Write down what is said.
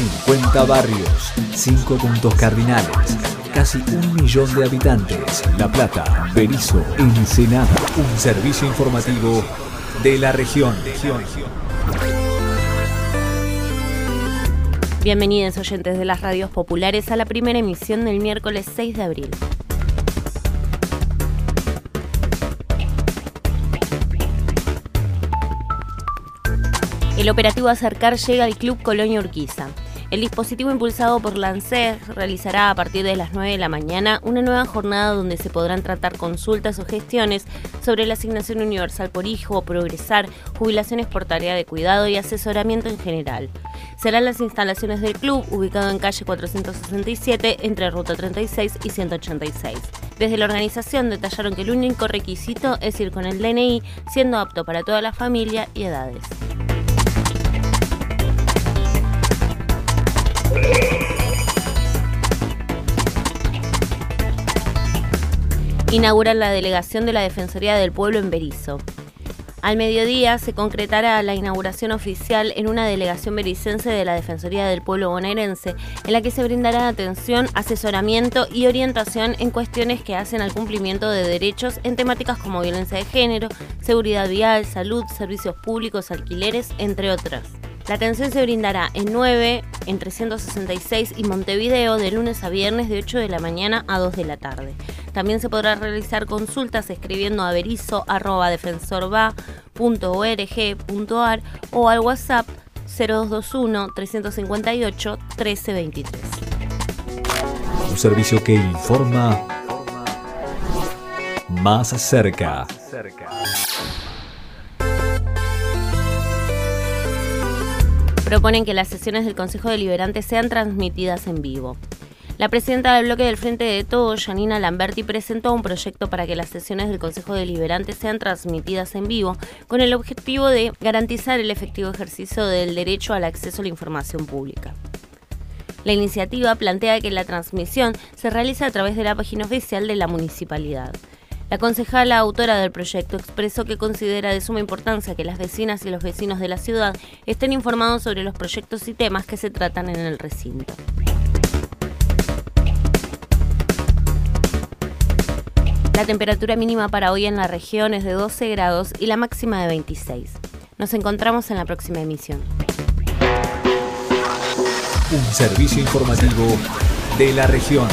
50 barrios, 5 puntos cardinales, casi un millón de habitantes. La Plata, Berizo, Ensenada. Un servicio informativo de la región. Bienvenidos oyentes de las radios populares a la primera emisión del miércoles 6 de abril. El operativo Acercar llega al Club Colonia Urquiza. El dispositivo impulsado por LANCER realizará a partir de las 9 de la mañana una nueva jornada donde se podrán tratar consultas o gestiones sobre la asignación universal por hijo, progresar, jubilaciones por tarea de cuidado y asesoramiento en general. Serán las instalaciones del club, ubicado en calle 467 entre Ruta 36 y 186. Desde la organización detallaron que el único requisito es ir con el DNI, siendo apto para toda la familia y edades. Inauguran la delegación de la Defensoría del Pueblo en Berizo. Al mediodía se concretará la inauguración oficial en una delegación bericense de la Defensoría del Pueblo bonaerense, en la que se brindará atención, asesoramiento y orientación en cuestiones que hacen al cumplimiento de derechos en temáticas como violencia de género, seguridad vial, salud, servicios públicos, alquileres, entre otras. La atención se brindará en 9, en 366 y Montevideo de lunes a viernes de 8 de la mañana a 2 de la tarde. También se podrá realizar consultas escribiendo a berizo.defensorva.org.ar o al WhatsApp 0221 358 1323. Un servicio que informa más cerca. proponen que las sesiones del Consejo Deliberante sean transmitidas en vivo. La presidenta del bloque del Frente de Todos, Janina Lamberti, presentó un proyecto para que las sesiones del Consejo Deliberante sean transmitidas en vivo, con el objetivo de garantizar el efectivo ejercicio del derecho al acceso a la información pública. La iniciativa plantea que la transmisión se realiza a través de la página oficial de la municipalidad. La concejala autora del proyecto expresó que considera de suma importancia que las vecinas y los vecinos de la ciudad estén informados sobre los proyectos y temas que se tratan en el recinto. La temperatura mínima para hoy en la región es de 12 grados y la máxima de 26. Nos encontramos en la próxima emisión. Un servicio informativo de la región.